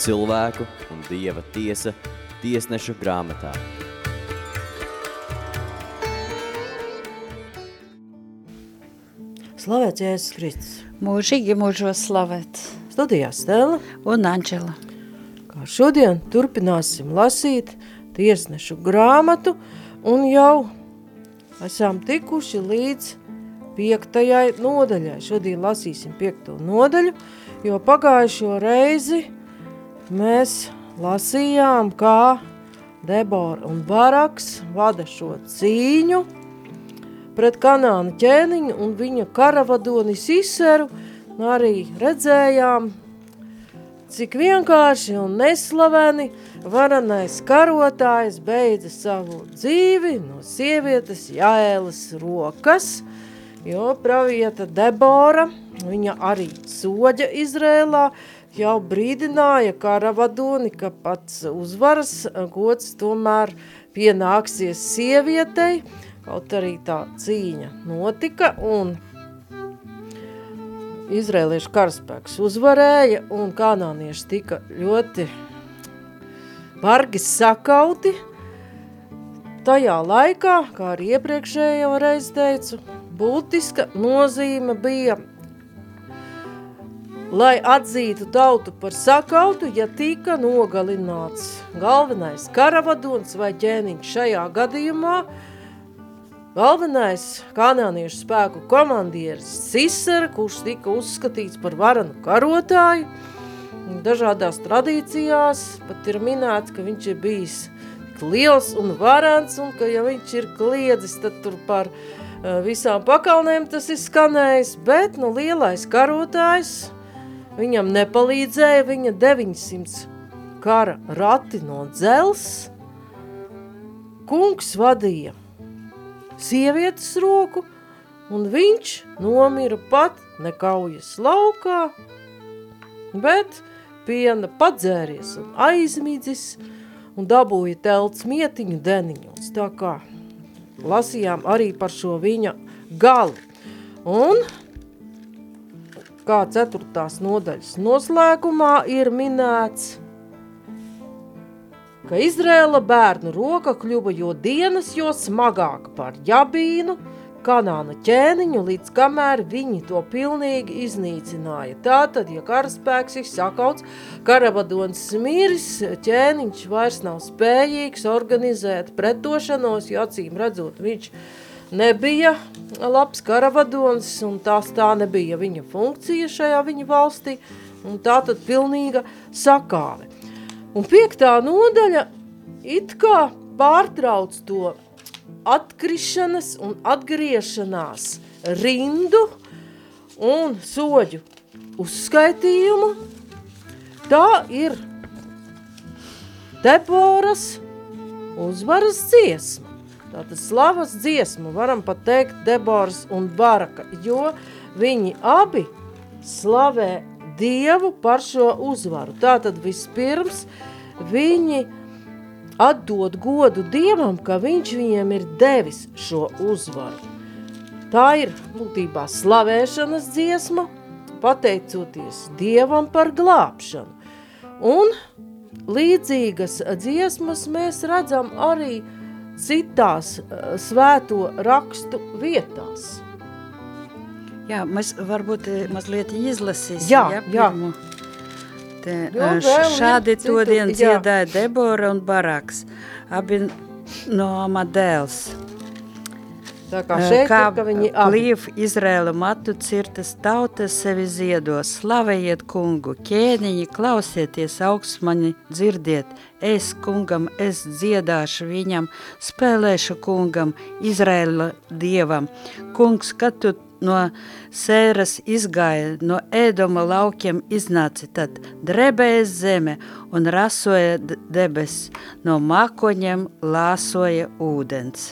cilvēku un Dieva tiesa tiesnešu grāmatā. Slavēts Jēzus Kristus. Mūžīgi mūžos slavēt. Studijā Stela. Un Anģela. Kā šodien turpināsim lasīt tiesnešu grāmatu un jau esam tikuši līdz piektajai nodaļai. Šodien lasīsim piekto nodaļu, jo pagājušo reizi mēs lasījām, kā Debora un Baraks vada šo cīņu pret kanāna ķēniņu un viņa karavadoni Siseru, arī redzējām, cik vienkārši un neslaveni varanais karotājs beidza savu dzīvi no sievietes Jāēlas rokas, jo pravieta Debora, viņa arī soģa Izrēlā, jau brīdināja karavadoni, ka pats uzvaras gods tomēr pienāksies sievietei, kaut arī tā cīņa notika un Izrēliešu karaspēks uzvarēja un kanānieši tika ļoti bargi sakauti. Tajā laikā, kā arī iepriekšējo reiz teicu, būtiska nozīme bija, lai atzītu tautu par sakautu, ja tika nogalināts galvenais karavadons vai ķēniņš šajā gadījumā, Galvenais kanāniešu spēku komandieris Sisera, kurš tika uzskatīts par varanu karotāju, dažādās tradīcijās pat ir minēts, ka viņš ir bijis liels un varants, un ka ja viņš ir kliedzis, tad tur par uh, visām pakalnēm tas ir skanējis, bet nu lielais karotājs viņam nepalīdzēja, viņa 900 kara rati no dzels, kungs vadīja sievietes roku, un viņš nomira pat nekaujas laukā, bet piena padzēries un aizmidzis un dabūja telts mietiņu deniņos. Tā kā lasījām arī par šo viņa gali. Un kā ceturtās nodaļas noslēgumā ir minēts – ka Izrēla bērnu roka kļuva jo dienas, jo smagāka par Jabīnu, kanāna ķēniņu, līdz kamēr viņi to pilnīgi iznīcināja. Tātad, ja karaspēks ir sakauts, karavadons miris, ķēniņš vairs nav spējīgs organizēt pretošanos, jo acīm redzot, viņš nebija labs karavadons, un tās tā nebija viņa funkcija šajā viņa valstī, un tā tad pilnīga sakāve. Un piektā nodaļa it kā pārtrauc to atkrišanas un atgriešanās rindu un soģu uzskaitījumu. Tā ir Deboras uzvaras dziesma. Tātad slavas dziesma, varam pat teikt Deboras un Baraka, jo viņi abi slavē Dievu par šo uzvaru. Tātad vispirms viņi atdod godu Dievam, ka viņš viņiem ir devis šo uzvaru. Tā ir būtībā slavēšanas dziesma, pateicoties Dievam par glābšanu. Un līdzīgas dziesmas mēs redzam arī citās eh, svēto rakstu vietās. Jā, mēs varbūt eh, mazliet izlasīsim. Jā, ja, pirmu. Te, jo, eh, šādi to dienu dziedāja Debora un Baraks, abi no Amadēls. Tā kā šeit kā ir, ka viņi Līv Izrēla matu cirtas tautas sevi ziedos, slavējiet kungu, ķēniņi, klausieties augstmani, dzirdiet, es kungam, es dziedāšu viņam, spēlēšu kungam, Izrēla dievam. Kungs, kad tu no sēras izgāja, no ēdoma laukiem iznāca, tad drebēja zeme un rasoja debes, no mākoņiem lāsoja ūdens.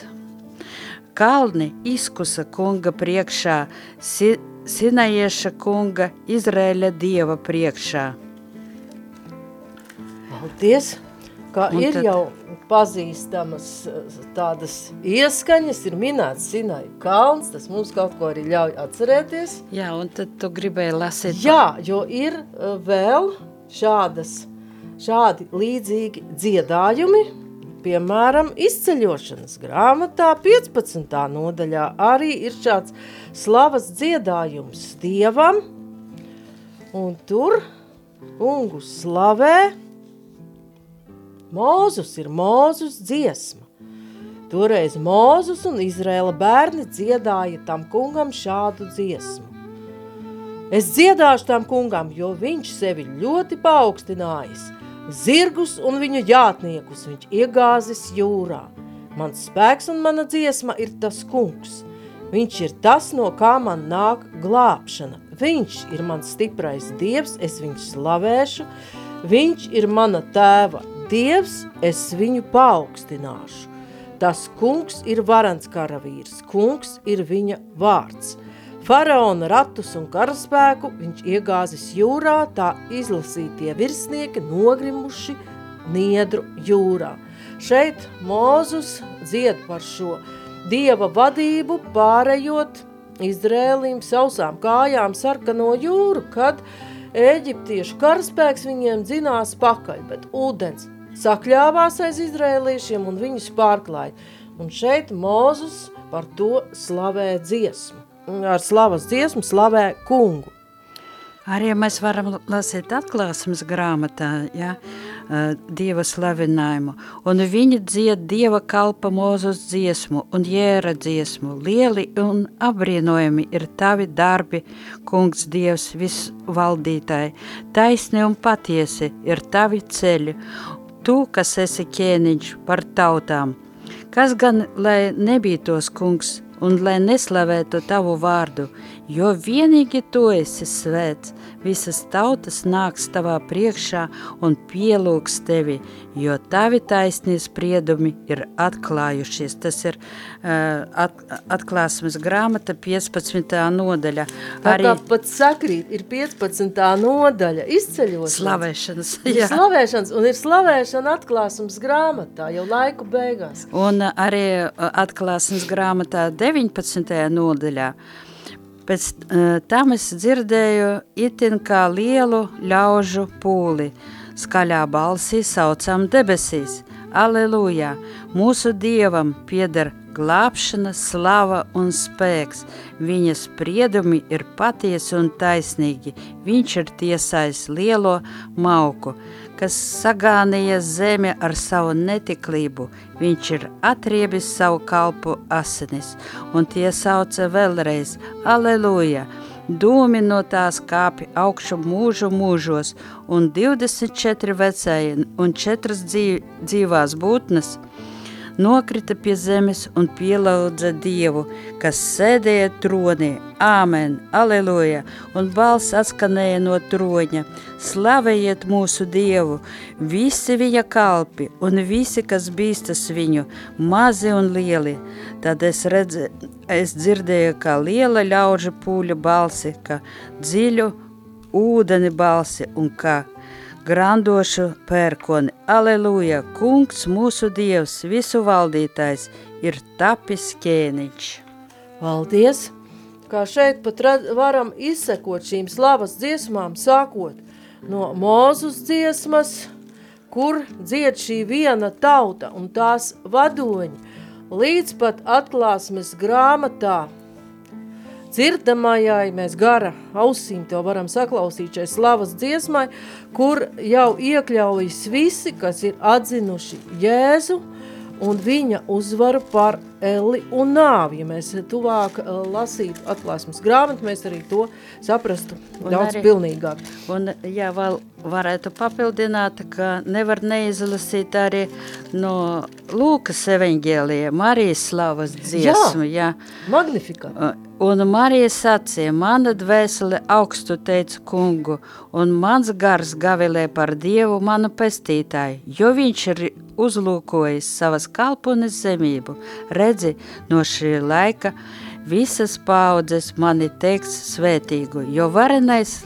Kalni izkusa kunga priekšā, si, Sinajieša kunga, Izrēļa dieva priekšā. Paldies! Kā un ir tad... jau pazīstamas eh, tādas ieskaņas, ir minēts Sinai kalns, tas mums kaut ko arī ļauj atcerēties. Jā, un tad tu gribēji lasīt. Jā, jo ir eh, vēl šādas šādi līdzīgi dziedājumi, piemēram, izceļošanas grāmatā 15. nodaļā arī ir šāds slavas dziedājums Dievam, un tur kungu slavē Mūzus ir Mūzus dziesma. Toreiz Mūzus un Izrēla bērni dziedāja tam kungam šādu dziesmu. Es dziedāšu tam kungam, jo viņš sevi ļoti paaugstinājis. Zirgus un viņu jātniekus viņš iegāzis jūrā. Mans spēks un mana dziesma ir tas kungs. Viņš ir tas, no kā man nāk glābšana. Viņš ir mans stiprais dievs, es viņu slavēšu. Viņš ir mana tēva dievs, es viņu paaugstināšu. Tas kungs ir varants karavīrs, kungs ir viņa vārds – Faraona ratus un karaspēku viņš iegāzis jūrā, tā izlasītie virsnieki nogrimuši niedru jūrā. Šeit Mūzus dzied par šo dieva vadību pārējot Izrēlim sausām kājām sarkano jūru, kad Ēģiptiešu karaspēks viņiem dzinās pakaļ, bet ūdens sakļāvās aiz izrēliešiem un viņus pārklāja. Un šeit Mūzus par to slavē dziesmu ar slavas dziesmu slavē kungu. Arī mēs varam lasīt atklāsmes grāmatā, ja, Dieva slavinājumu, un viņi dzied Dieva kalpa mūzus dziesmu un jēra dziesmu. Lieli un apbrīnojami ir tavi darbi, kungs Dievs visvaldītāji. Taisni un patiesi ir tavi ceļi, tu, kas esi ķēniņš par tautām. Kas gan, lai nebītos, kungs, un lai neslavētu tavu vārdu, jo vienīgi tu esi svēts, visas tautas nāks tavā priekšā un pielūgs tevi, jo tavi taisnie spriedumi ir atklājušies. Tas ir uh, at, atklāsmes grāmata 15. nodaļa. Tā Arī, kā pat sakrīt, ir 15. nodaļa, izceļošanas. Slavēšanas, jā. Slavēšanas, un ir slavēšana atklāsmes grāmatā, jau laiku beigās. Un arī atklāsmes grāmatā 19. nodaļā. Pēc uh, tam es dzirdēju itin kā lielu ļaužu pūli, skaļā balsī saucam debesīs. Aleluja! Mūsu Dievam pieder glābšana, slava un spēks. Viņa spriedumi ir patiesi un taisnīgi. Viņš ir tiesājis lielo mauku kas sagānīja zemi ar savu netiklību, viņš ir atriebis savu kalpu asinis, un tie sauca vēlreiz, aleluja, dūmi no tās kāpi augšu mūžu mūžos, un 24 vecēji un 4 dzīvās būtnes – nokrita pie zemes un pielaudza Dievu, kas sēdēja tronī. Āmen, aleluja, un balss atskanēja no troņa. Slavējiet mūsu Dievu, visi viņa kalpi un visi, kas bīstas viņu, mazi un lieli. Tad es, redze, es dzirdēju, kā liela ļauža pūļa balsi, kā dziļu ūdeni balsi un kā grandošu pērkoni. Aleluja! Kungs, mūsu Dievs, visu valdītājs, ir tapis ķēniņš. Valdies! Kā šeit pat varam izsekot šīm slavas dziesmām, sākot no Mūzus dziesmas, kur dzied šī viena tauta un tās vadoņi, līdz pat atklāsmes grāmatā – dzirdamajai, mēs gara ausīm to varam saklausīt šai slavas dziesmai, kur jau iekļaujas visi, kas ir atzinuši Jēzu un viņa uzvaru par un nāvi. Ja mēs tuvāk uh, lasītu atklāsmes grāmatu, mēs arī to saprastu un daudz arī, pilnīgāk. Un, ja vēl varētu papildināt, ka nevar neizlasīt arī no Lūkas evaņģēlija Marijas slavas dziesmu. Jā, jā. magnifikā. Un Marija sacīja, mana dvēsele augstu teica kungu, un mans gars gavilē par Dievu manu pestītāju, jo viņš ir uzlūkojis savas kalpones zemību. Redzi, no šī laika visas paudzes mani teiks svētīgu, jo varenais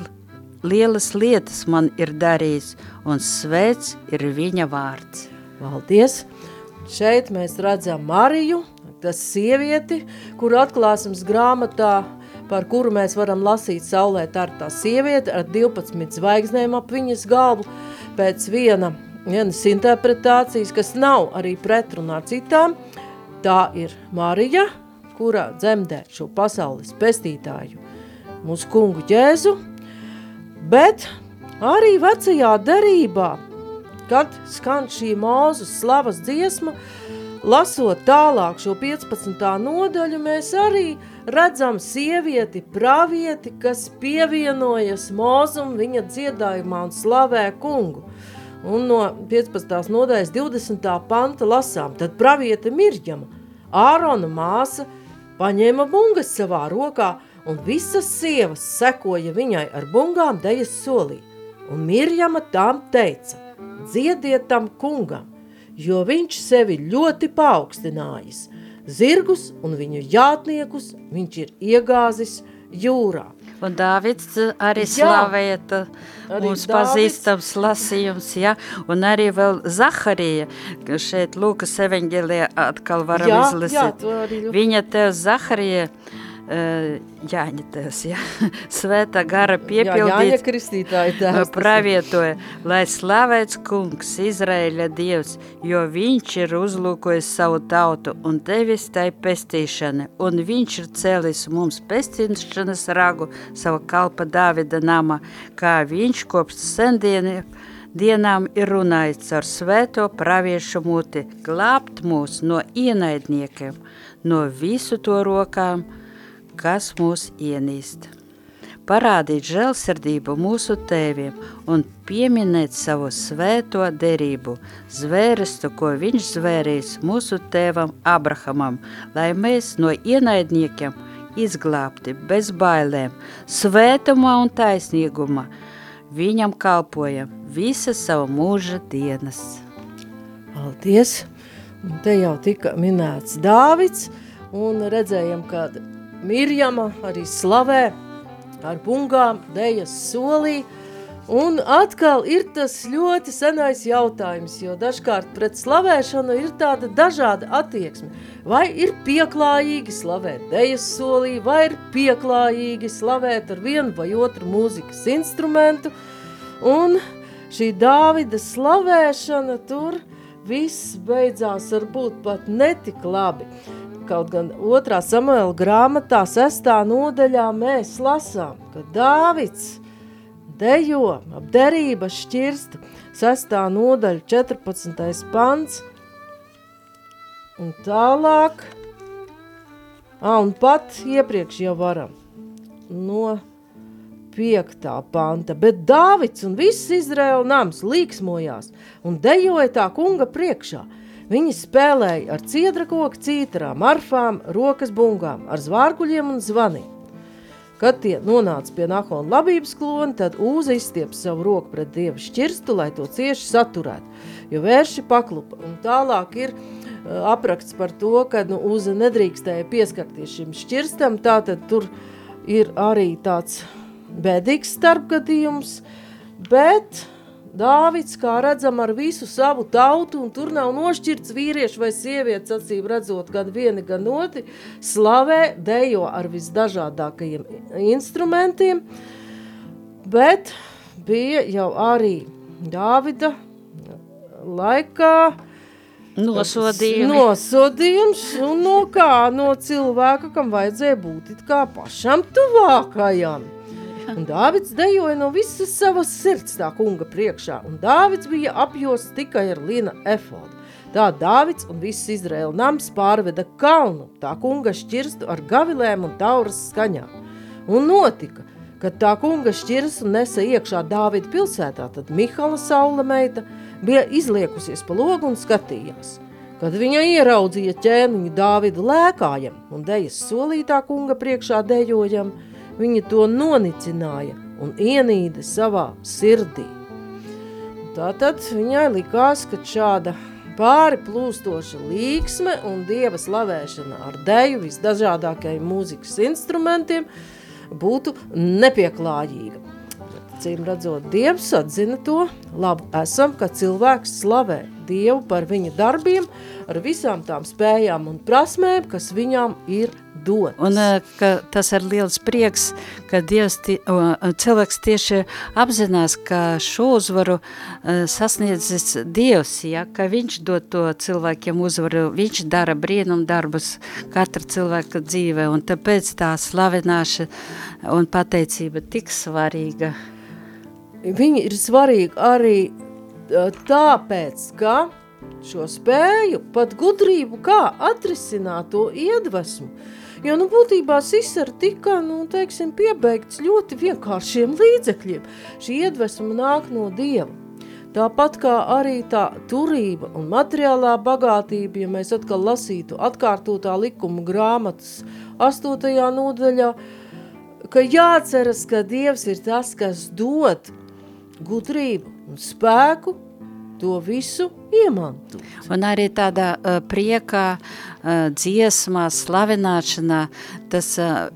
lielas lietas man ir darījis, un svēts ir viņa vārds. Valdies! Šeit mēs redzam Mariju, tas sievieti, kur atklāsums grāmatā, par kuru mēs varam lasīt saulē, tā ir tā sieviete ar 12 zvaigznēm ap viņas galvu. pēc viena, vienas interpretācijas, kas nav arī pretrunā citām, tā ir Marija, kurā dzemdē šo pasaules pestītāju, mūsu kungu Jēzu, bet arī vecajā derībā, kad skan šī mūzes slavas dziesma, lasot tālāk šo 15. nodaļu, mēs arī redzam sievieti, pravieti, kas pievienojas mūzum viņa dziedājumā un slavē kungu. Un no 15. nodaļas 20. panta lasām, tad pravieta Mirjama, Ārona māsa, paņēma bungas savā rokā, un visas sievas sekoja viņai ar bungām dejas solī. Un Mirjama tām teica, dziediet tam kungam, jo viņš sevi ļoti paaugstinājis. Zirgus un viņu jātniekus viņš ir iegāzis jūrā. Un Dāvids arī slavēja mums pazīstams lasījums, ja? un arī vēl Zaharija, šeit Lūkas evaņģēlijā atkal varam jā, izlasīt. Jā, Viņa tev Zaharija, uh, Jāņa tēvs, ja? Svētā gara piepildīts, jā, pravietoja, lai slavēts kungs, Izraēļa dievs, jo viņš ir uzlūkojis savu tautu un devis tai pestīšana, un viņš ir cēlis mums pestīšanas ragu sava kalpa Dāvida nama, kā viņš kopš sendieniem dienām ir runājis ar svēto praviešu muti, glābt mūs no ienaidniekiem, no visu to rokām, kas mūs ienīst. Parādīt žēlsirdību mūsu tēviem un pieminēt savu svēto derību, zvērestu, ko viņš zvērīs mūsu tēvam Abrahamam, lai mēs no ienaidniekiem izglābti bez bailēm, svētumā un taisnīgumā, viņam kalpojam visas savu mūža dienas. Paldies! Un te jau tika minēts Dāvids, un redzējam, ka Mirjama arī slavē ar bungām, dejas solī, un atkal ir tas ļoti senais jautājums, jo dažkārt pret slavēšanu ir tāda dažāda attieksme. Vai ir pieklājīgi slavēt dejas solī, vai ir pieklājīgi slavēt ar vienu vai otru mūzikas instrumentu, un šī Dāvida slavēšana tur viss beidzās varbūt pat netik labi. Kaut gan otrā Samuela grāmatā sestā nodaļā mēs lasām, ka Dāvids dejo ap derība šķirsta sestā nodaļa 14. pants un tālāk, ā, un pat iepriekš jau varam no 5. panta, bet Dāvids un viss Izraela nams līksmojās un dejoja tā kunga priekšā – Viņi spēlēja ar ciedrakoku cītarām, arfām, rokas bungām, ar zvārguļiem un zvaniem. Kad tie nonāca pie Nahona labības klona, tad Ūza izstiep savu roku pret Dieva šķirstu, lai to cieši saturētu, jo vērši paklupa. Un tālāk ir uh, apraksts par to, ka nu, Ūza nedrīkstēja pieskarties šim šķirstam, tātad tur ir arī tāds bēdīgs starpgadījums, bet Dāvids, kā redzam, ar visu savu tautu, un tur nav nošķirts vīrieši vai sievietes, acīm redzot, gan vieni, gan otri, slavē, dejo ar visdažādākajiem instrumentiem, bet bija jau arī Dāvida laikā Nosodījumi. Nosodījums, un no kā, no cilvēka, kam vajadzēja būt it kā pašam tuvākajam. Un Dāvids dejoja no visas savas sirds tā kunga priekšā, un Dāvids bija apjosts tikai ar lina efodu. Tā Dāvids un viss Izraēla nams pārveda kalnu, tā kunga šķirstu ar gavilēm un tauras skaņām. Un notika, kad tā kunga šķirstu nesa iekšā Dāvida pilsētā, tad Mihala saula meita bija izliekusies pa logu un skatījās. Kad viņa ieraudzīja ķēniņu Dāvidu lēkājam un dejas solītā kunga priekšā dejojam, viņa to nonicināja un ienīda savā sirdī. Tātad viņai likās, ka šāda pāri plūstoša līksme un dieva slavēšana ar deju visdažādākajiem mūzikas instrumentiem būtu nepieklājīga. Cīm redzot, Dievs atzina to, labi esam, ka cilvēks slavē Dievu par viņa darbiem, ar visām tām spējām un prasmēm, kas viņām ir dots. Un ka tas ir liels prieks, ka Dievs, cilvēks tieši apzinās, ka šo uzvaru uh, sasniedzis Dievs, ja, ka viņš dod to cilvēkiem uzvaru, viņš dara brīnum darbus katra cilvēka dzīve, un tāpēc tā slavināšana un pateicība tik svarīga. Viņi ir svarīgi arī tāpēc, ka šo spēju, pat gudrību, kā atrisināt to iedvesmu. Jo, nu, būtībā Sisara tika, nu, teiksim, piebeigts ļoti vienkāršiem līdzekļiem. Šī iedvesma nāk no Dieva. Tāpat kā arī tā turība un materiālā bagātība, ja mēs atkal lasītu atkārtotā likuma grāmatas 8. nodaļā, ka jāceras, ka Dievs ir tas, kas dod gudrību un spēku to visu iemantot. Un arī tādā uh, priekā, uh, dziesmā, slavināšanā, tas uh,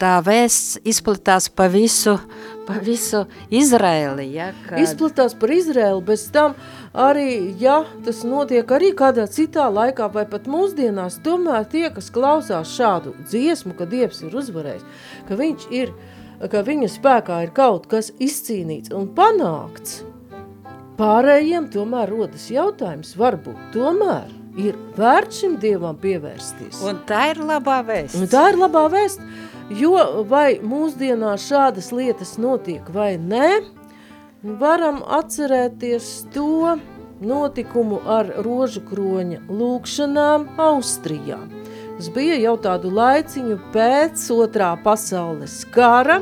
tā vēsts izplatās pa visu, pa visu Izraeli. Ja, kad... Izplatās par Izraeli, bez tam arī, ja tas notiek arī kādā citā laikā vai pat mūsdienās, tomēr tie, kas klausās šādu dziesmu, ka Dievs ir uzvarējis, ka viņš ir, ka viņa spēkā ir kaut kas izcīnīts un panākts, Pārējiem tomēr rodas jautājums, varbūt tomēr ir vērts šim dievam pievērsties. Un tā ir labā vēsts. Un tā ir labā vēsts, jo vai mūsdienās šādas lietas notiek vai nē, varam atcerēties to notikumu ar rožu kroņa lūkšanām Austrijā. Tas bija jau tādu laiciņu pēc otrā pasaules kara,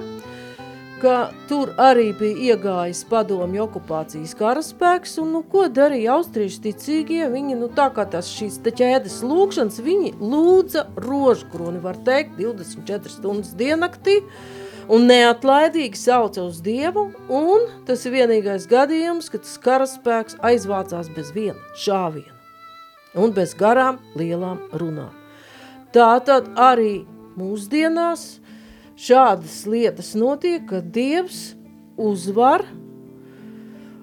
ka tur arī bija iegājis padomju okupācijas karaspēks, un nu, ko darīja austriešu ticīgie, viņi, nu tā kā tas šīs te ķēdes lūkšanas, viņi lūdza rožkroni, var teikt, 24 stundas dienaktī, un neatlaidīgi sauca uz Dievu, un tas vienīgais gadījums, ka tas karaspēks aizvācās bez viena šāviena un bez garām lielām runām. Tātad arī mūsdienās šādas lietas notiek, ka Dievs uzvar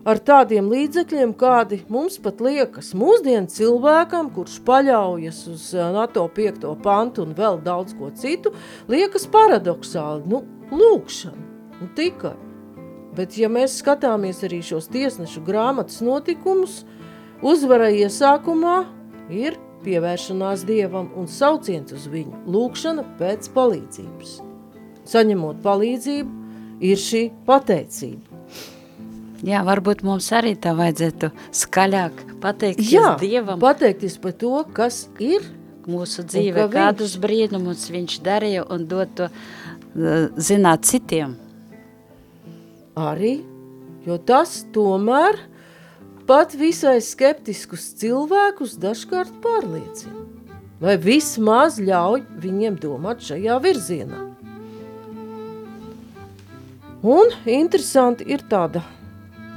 ar tādiem līdzekļiem, kādi mums pat liekas mūsdienu cilvēkam, kurš paļaujas uz eh, NATO 5. pantu un vēl daudz ko citu, liekas paradoxāli, nu, lūkšana, nu tikai. Bet ja mēs skatāmies arī šos tiesnešu grāmatas notikumus, uzvara iesākumā ir pievēršanās Dievam un sauciens uz viņu, lūkšana pēc palīdzības saņemot palīdzību, ir šī pateicība. Jā, varbūt mums arī tā vajadzētu skaļāk pateikties Jā, Dievam. pateikties par to, kas ir mūsu dzīve, ka kādus viņš... brīnumus viņš darīja un dot to uh, zināt citiem. Arī, jo tas tomēr pat visai skeptiskus cilvēkus dažkārt pārliecina. Vai vismaz ļauj viņiem domāt šajā virzienā. Un interesanti ir tāda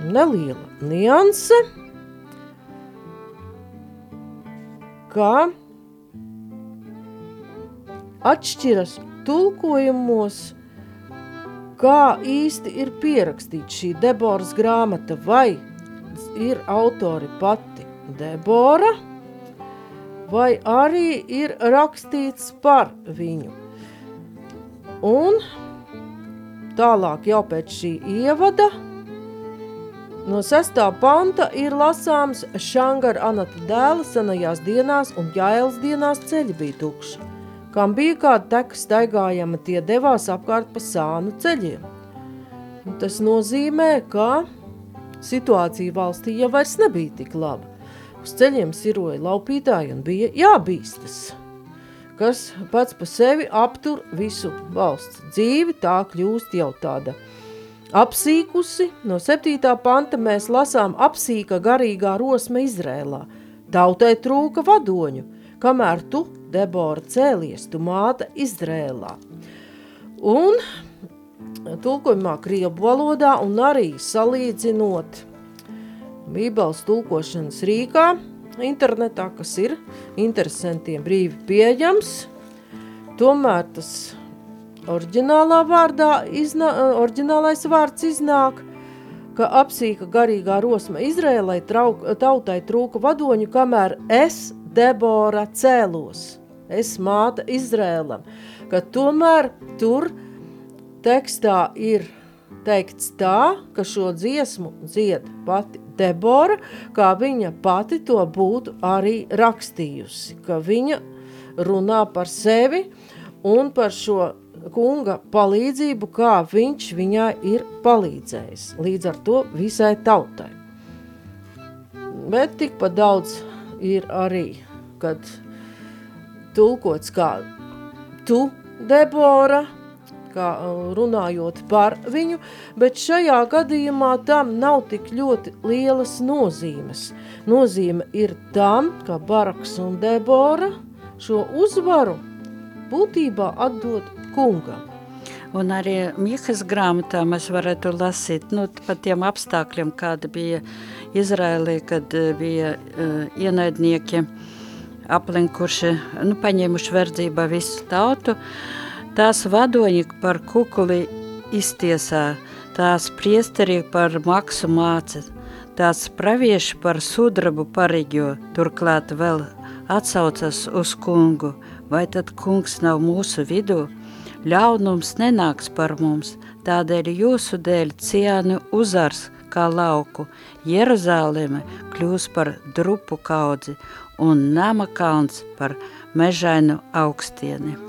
neliela nianse, ka atšķiras tulkojumos, kā īsti ir pierakstīta šī Deboras grāmata, vai ir autori pati Debora, vai arī ir rakstīts par viņu. Un Tālāk jau pēc šī ievada no sestā panta ir lasāms Šangara Anata dēla senajās dienās un Jāels dienās ceļi bija tukši. Kam bija kāda teka staigājama, tie devās apkārt pa sānu ceļiem. Un tas nozīmē, ka situācija valstī jau vairs nebija tik laba. Uz ceļiem siroja laupītāji un bija jābīstas kas pats pa sevi aptur visu valsts dzīvi, tā kļūst jau tāda apsīkusi. No 7. panta mēs lasām apsīka garīgā rosme Izrēlā. Tautai trūka vadoņu, kamēr tu, Debora, cēlies, tu māte Izrēlā. Un tulkojumā krievu valodā un arī salīdzinot Bībeles tulkošanas rīkā, internetā, kas ir interesantiem brīvi pieejams. Tomēr tas oriģinālā vārdā, iznā, oriģinālais vārds iznāk, ka apsīka garīgā rosma Izrēlai trauk, tautai trūka vadoņu, kamēr es, Debora, cēlos. es māte Izrēlam, ka tomēr tur tekstā ir teikts tā, ka šo dziesmu dzied pati Debora, kā viņa pati to būtu arī rakstījusi, ka viņa runā par sevi un par šo kunga palīdzību, kā viņš viņai ir palīdzējis, līdz ar to visai tautai. Bet tikpat daudz ir arī, kad tulkots kā tu, Debora, kā runājot par viņu, bet šajā gadījumā tam nav tik ļoti lielas nozīmes. Nozīme ir tam, ka Baraks un Debora šo uzvaru būtībā atdod kungam. Un arī Mihas grāmatā mēs varētu lasīt nu, par tiem apstākļiem, kāda bija Izraēlī, kad bija uh, ienaidnieki aplinkuši, nu, paņēmuši verdzībā visu tautu. Uh, Tās vadoņi par kukuli iztiesā, tās priesterī par maksu māca, tās pravieši par sudrabu pariģo, turklāt vēl atsaucas uz kungu, vai tad kungs nav mūsu vidū? Ļaunums nenāks par mums, tādēļ jūsu dēļ ciāni uzars kā lauku, Jeruzāleme kļūs par drupu kaudzi un nama kalns par mežainu augstieni.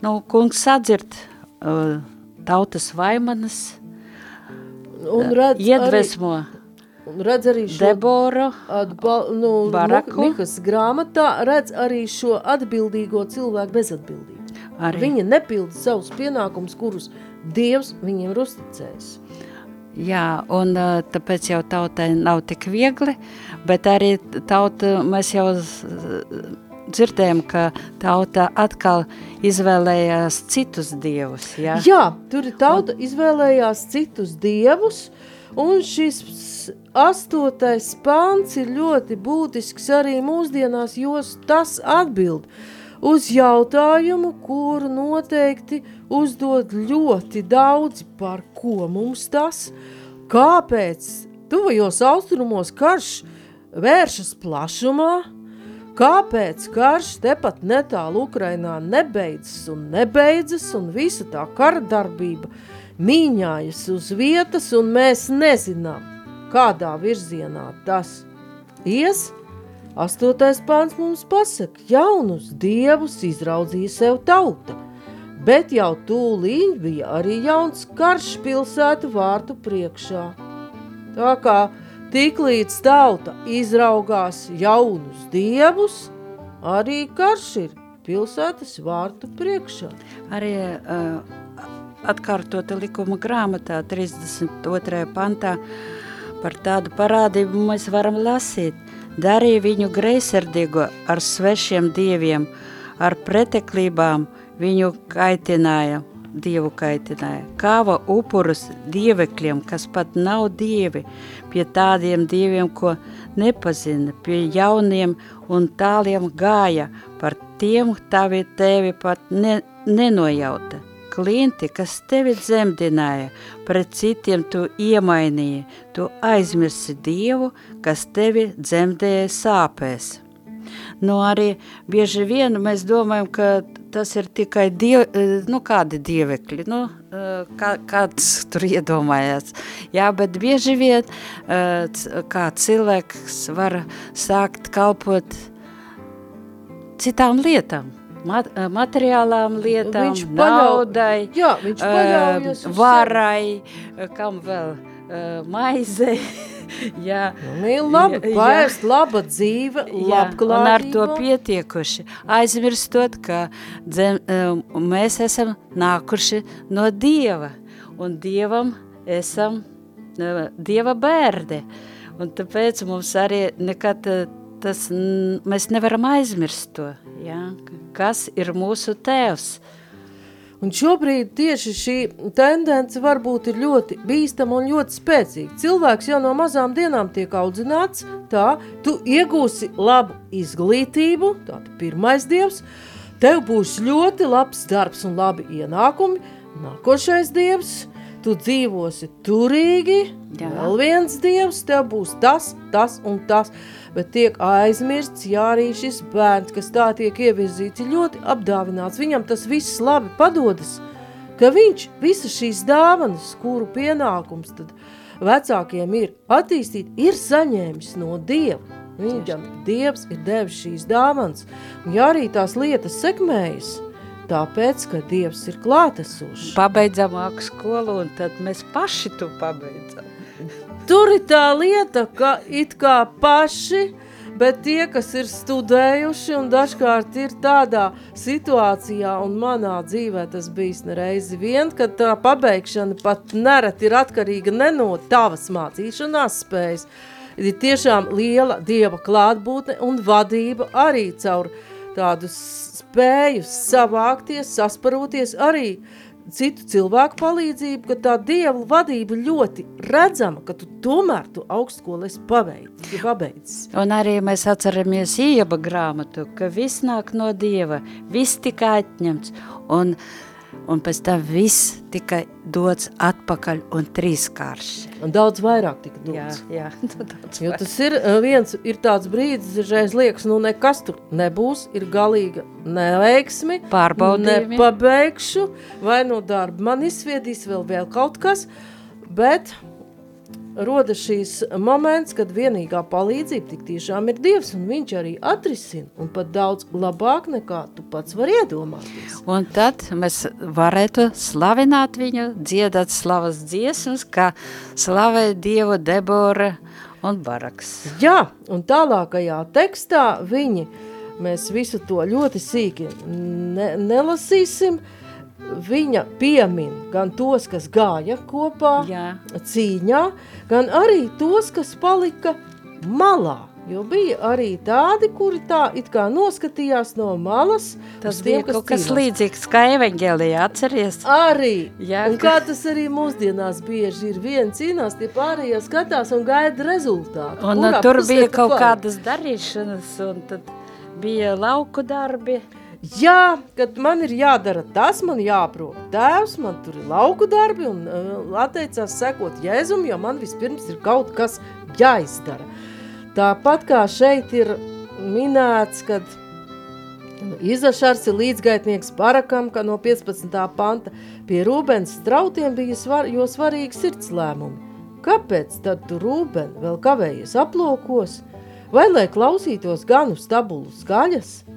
Nu, kungs sadzird uh, tautas vaimanas, un redz iedvesmo arī, un redz arī šo Deboru, atbal, nu, Baraku. Mikas grāmatā, redz arī šo atbildīgo cilvēku bezatbildību. Arī. Viņa nepilda savus pienākumus, kurus Dievs viņiem ir uzticējis. Jā, un uh, tāpēc jau tautai nav tik viegli, bet arī tauta, mēs jau dzirdējām, ka tauta atkal izvēlējās citus dievus. Ja? Jā, tur tauta un... izvēlējās citus dievus, un šis astotais pants ir ļoti būtisks arī mūsdienās, jo tas atbild uz jautājumu, kuru noteikti uzdod ļoti daudzi, par ko mums tas, kāpēc tuvajos austrumos karš vēršas plašumā, Kāpēc karš tepat netālu Ukrainā nebeidzas un nebeidzas un visa tā kara darbība mīņājas uz vietas un mēs nezinām, kādā virzienā tas ies? Astotais pāns mums pasaka, jaunus dievus izraudzīja sev tauta, bet jau tūlīt bija arī jauns karš pilsētu vārtu priekšā. Tā kā Tiklīdz tauta izraugās jaunus dievus, arī karš ir pilsētas vārtu priekšā. Arī uh, atkārtota likuma grāmatā 32. pantā par tādu parādību mēs varam lasīt. Darīja viņu greisardīgo ar svešiem dieviem, ar preteklībām viņu kaitināja dievu kaitināja. Kāva upurus dievekļiem, kas pat nav dievi, pie tādiem dieviem, ko nepazina, pie jauniem un tāliem gāja, par tiem tavi tevi pat ne, nenojauta. Klinti, kas tevi dzemdināja, pret citiem tu iemainīji, tu aizmirsi Dievu, kas tevi dzemdēja sāpēs. Nu, arī bieži vien mēs domājam, ka tas ir tikai diev, eh, nu, kādi dievekļi, nu, eh, kā, kāds tur iedomājās. Jā, bet bieži vien eh, kā cilvēks var sākt kalpot citām lietām. Mat, materiālām lietām, viņš naudai, jā, viņš varai, kam vēl, maizei. jā, nu, labi, paēst, laba dzīve, labklājība. Un ar to pietiekuši. Aizmirstot, ka dzem, mēs esam nākuši no Dieva, un Dievam esam uh, Dieva bērdi. Un tāpēc mums arī nekad uh, tas, mēs nevaram aizmirst to, ja? kas ir mūsu tēvs. Un šobrīd tieši šī tendence varbūt ir ļoti bīstama un ļoti spēcīga. Cilvēks jau no mazām dienām tiek audzināts, tā, tu iegūsi labu izglītību, tātad pirmais dievs, tev būs ļoti labs darbs un labi ienākumi, nākošais dievs, tu dzīvosi turīgi, Jā. vēl viens dievs, tev būs tas, tas un tas, bet tiek aizmirsts, jā, arī šis bērns, kas tā tiek ievirzīts, ir ļoti apdāvināts, viņam tas viss labi padodas, ka viņš visas šīs dāvanas, kuru pienākums tad vecākiem ir attīstīt, ir saņēmis no Dieva. Viņam Dievs ir devis šīs dāvanas, un ja arī tās lietas sekmējas, tāpēc, ka Dievs ir klātesošs. Pabeidzam māku skolu un tad mēs paši to pabeidzam. Tur ir tā lieta, ka it kā paši, bet tie, kas ir studējuši un dažkārt ir tādā situācijā un manā dzīvē tas bijis nereizi vien, ka tā pabeigšana pat nereti ir atkarīga ne no tavas mācīšanās spējas, ir tiešām liela Dieva klātbūtne un vadība arī caur tādu spēju savākties, sasparoties arī citu cilvēku palīdzību, ka tā Dieva vadība ļoti redzama, ka tu tomēr tu augstskolu esi paveicis, pabeidzis. Un arī mēs atceramies Ieba grāmatu, ka viss nāk no Dieva, viss tika atņemts, un, un pēc tam viss tika dots atpakaļ un trīskārši. Un daudz vairāk tika Jā, dots. jā, daudz Jo tas ir eh, viens, ir tāds brīdis, dažreiz liekas, nu nekas tur nebūs, ir galīga neveiksmi, nepabeigšu, vai no darba man izsviedīs vēl, vēl kaut kas, bet roda šīs moments, kad vienīgā palīdzība tik tiešām ir Dievs, un viņš arī atrisina, un pat daudz labāk nekā tu pats var iedomāties. Un tad mēs varētu slavināt viņu, dziedāt slavas dziesmas, kā slavē Dievu Debora un Baraks. Jā, un tālākajā tekstā viņi, mēs visu to ļoti sīki ne, nelasīsim, viņa piemin gan tos, kas gāja kopā Jā. cīņā, gan arī tos, kas palika malā. Jo bija arī tādi, kuri tā it kā noskatījās no malas. Tas uz bija tiem, kaut kas cīnās. līdzīgs kā evaņģēlijā, atceries? Arī. Jā, un kā tas arī mūsdienās bieži ir, viena cīnās, tie pārējie skatās un gaida rezultātu. Un Kurā tur bija kaut vari? kādas darīšanas, un tad bija lauku darbi. Jā, kad man ir jādara tas, man jāprot tēvs, man tur ir lauku darbi un uh, atteicās sekot Jēzum, jo man vispirms ir kaut kas jāizdara. Tāpat kā šeit ir minēts, kad Izašars ir līdzgaitnieks Barakam, ka no 15. panta pie Rūbens strautiem bija svar, jo svarīgi sirds lēmumi. Kāpēc tad tu Rūben vēl kavējies aplokos? Vai lai klausītos ganu stabulu skaļas?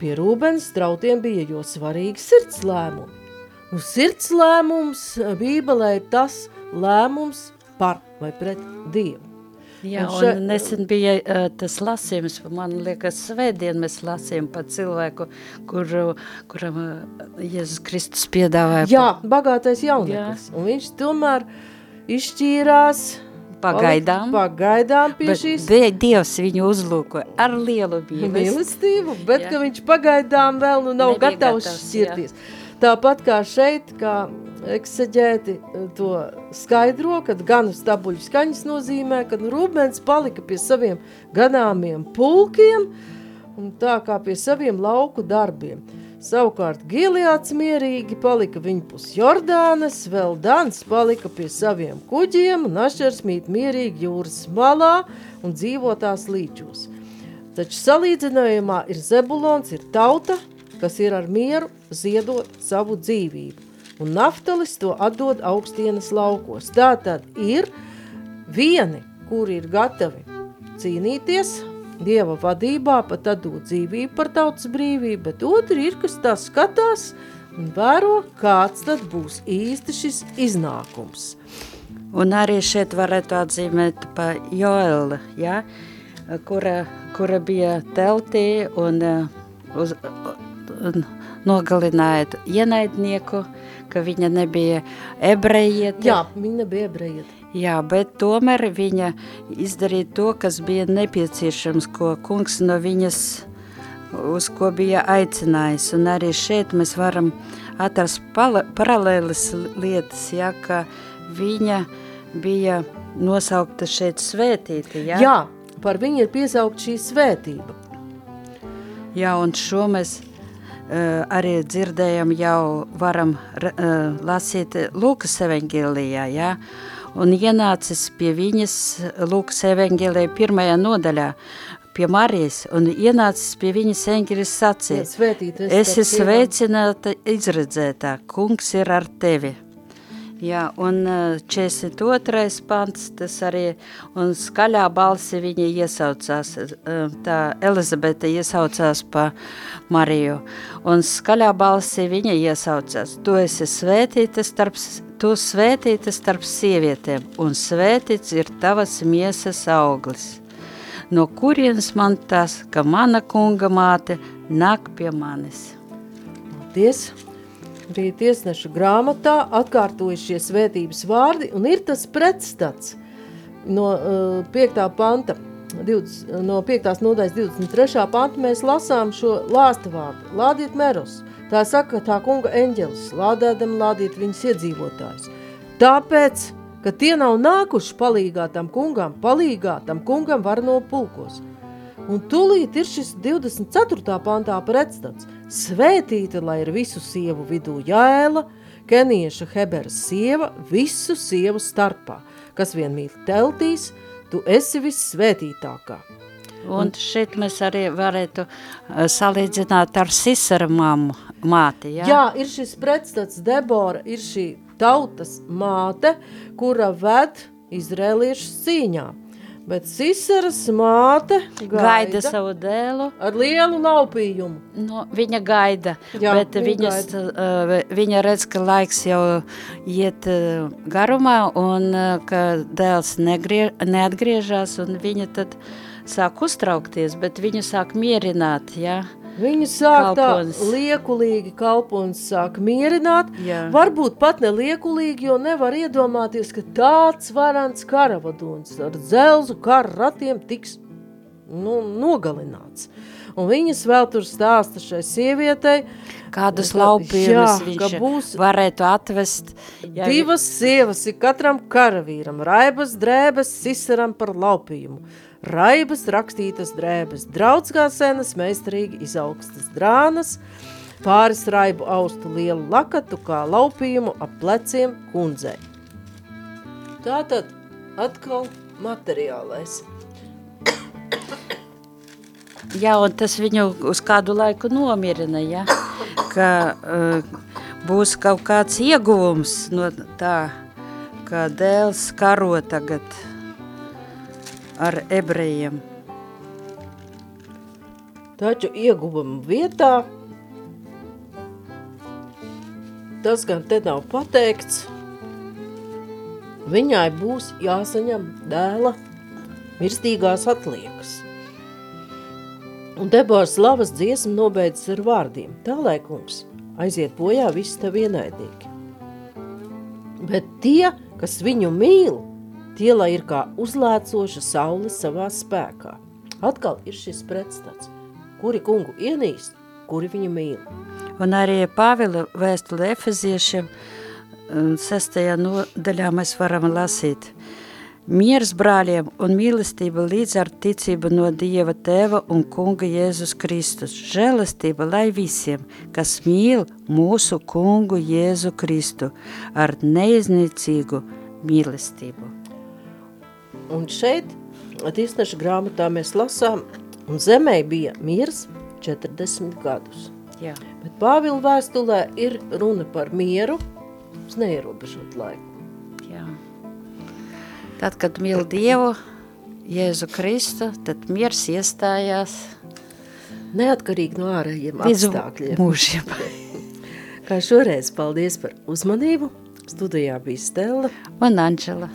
Pie Rūbens strautiem bija jo svarīgi sirds lēmumi. Nu, sirds lēmums Bībelē ir tas lēmums par vai pret Dievu. Jā, Un un, še- un nesen bija uh, tas lasījums, man liekas, svētdien mēs lasījām par cilvēku, kur, kuram uh, Jēzus Kristus piedāvāja Jā, bagātais jauneklis. Un viņš tomēr izšķīrās pagaidām. Pagaidām pie Bet šīs die- Dievs viņu uzlūkoja ar lielu mīlestību. mīlestību, bet Jā. ka viņš pagaidām vēl nu nav Nebija gatavs gatavs, šķirties. Tāpat kā šeit, kā ekseģēti eh, to skaidro, kad gan stabuļu skaņas nozīmē, kad Rūbens palika pie saviem ganāmiem pulkiem un tā kā pie saviem lauku darbiem. Savukārt Gileāts mierīgi palika viņa pus Jordānas, vēl Dans palika pie saviem kuģiem un Ašers mīt mierīgi jūras malā un dzīvotās līčos. Taču salīdzinājumā ir Zebulons, ir tauta, kas ir ar mieru ziedot savu dzīvību. Un naftalis to atdod augstienas laukos. Tā tad ir vieni, kuri ir gatavi cīnīties, Dieva vadībā pat atdot dzīvību par tautas brīvību, bet otri ir, kas tā skatās un vēro, kāds tad būs īsti šis iznākums. Un arī šeit varētu atzīmēt pa Joelu, ja, kura, kura bija teltī un, uh, uz, un nogalināja ienaidnieku, ka viņa nebija ebrejiete. Jā, viņa nebija ebrejiet. Jā, bet tomēr viņa izdarīja to, kas bija nepieciešams, ko kungs no viņas, uz ko bija aicinājis. Un arī šeit mēs varam atrast paralēlas lietas, ja, ka viņa bija nosaukta šeit svētīta. Ja? Jā, par viņu ir piesaukt šī svētība. Jā, un šo mēs arī dzirdējam jau varam lasīt Lūkas evaņģēlijā, ja? Un ienācis pie viņas Lūkas evaņģēlijā pirmajā nodaļā, pie Marijas, un ienācis pie viņas eņģelis sacīja, esi sveicināta izredzētā, kungs ir ar tevi. Jā, un 42. Eh, pants, tas arī, un skaļā balsi viņa iesaucās, tā Elizabete iesaucās pa Mariju, un skaļā balsi viņa iesaucās, tu esi svētīta starp, tu svētīta starp sievietēm, un svētīts ir tavas miesas auglis. No kurienes man tas, ka mana kunga māte nāk pie manis? Paldies! Arī tiesneša grāmatā atkārtojušies svētības vārdi, un ir tas pretstats no uh, 5. panta, 20, no 5. nodaļas 23. panta mēs lasām šo lāsta vārdu, lādiet merus, tā saka tā kunga eņģelis, lādēdam lādiet viņas iedzīvotājus. Tāpēc, ka tie nav nākuši palīgā tam kungam, palīgā tam kungam var no pulkos. Un tūlīt ir šis 24. pantā pretstats – Svētīta, lai ir visu sievu vidū Jēla, Kenieša Heberas sieva, visu sievu starpā, kas vien mīl teltīs, tu esi vissvētītākā. Un šeit mēs arī varētu uh, salīdzināt ar Sisara mammu, māti, jā? Jā, ir šis pretstats Debora, ir šī tautas māte, kura ved izrēliešu cīņā. Bet Sisaras māte gaida, gaida savu dēlu ar lielu laupījumu. No, viņa gaida, Jā, bet viņa, viņas, gaida. Uh, viņa redz, ka laiks jau iet uh, garumā un uh, ka dēls negrie, neatgriežas un viņa tad sāk uztraukties, bet viņu sāk mierināt. Ja? Viņu sāk kalpons. tā liekulīgi kalpons sāk mierināt, Jā. varbūt pat ne liekulīgi, jo nevar iedomāties, ka tāds varants karavadons ar dzelzu kara ratiem tiks nu, nogalināts. Un viņas vēl tur stāsta šai sievietei, kādas laupījumus viņš būs varētu atvest. Jā, divas sievas ir katram karavīram, raibas drēbes sisaram par laupījumu raibas rakstītas drēbes, draudz kā senas, meistarīgi izaugstas drānas, pāris raibu austu lielu lakatu kā laupījumu ap pleciem kundzei. Tātad atkal materiālais. Jā, un tas viņu uz kādu laiku nomierina, ja? ka uh, būs kaut kāds ieguvums no tā, ka dēls karo tagad ar ebrejiem. Taču ieguvuma vietā tas gan te nav pateikts, viņai būs jāsaņem dēla mirstīgās atliekas. Un Debors slavas dziesmu nobeidzas ar vārdiem. Tā, lai kungs, aiziet bojā visi tavi ienaidnieki. Bet tie, kas viņu mīl, Tie, lai ir kā uzlēcoša saule savā spēkā. Atkal ir šis pretstats, kuri kungu ienīst, kuri viņu mīl. Un arī Pāvila vēstule Efeziešiem sestajā nodaļā mēs varam lasīt. Miers brāļiem un mīlestība līdz ar ticību no Dieva Tēva un Kunga Jēzus Kristus. Žēlastība lai visiem, kas mīl mūsu Kungu Jēzu Kristu ar neiznīcīgu mīlestību. Un šeit, Tīsneša grāmatā mēs lasām, un zemē bija miers 40 gadus. Jā. Bet Pāvila vēstulē ir runa par mieru uz neierobežot laiku. Jā. Tad, kad mīl Dievu, Jēzu Kristu, tad miers iestājās. Neatkarīgi no ārējiem apstākļiem. mūžiem. Kā šoreiz, paldies par uzmanību. Studijā bija Stella un Anģela.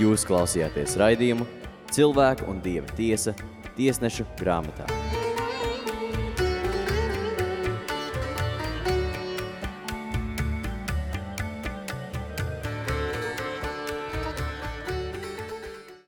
Jūs klausījāties raidījumu Cilvēku un Dieva tiesa tiesnešu grāmatā.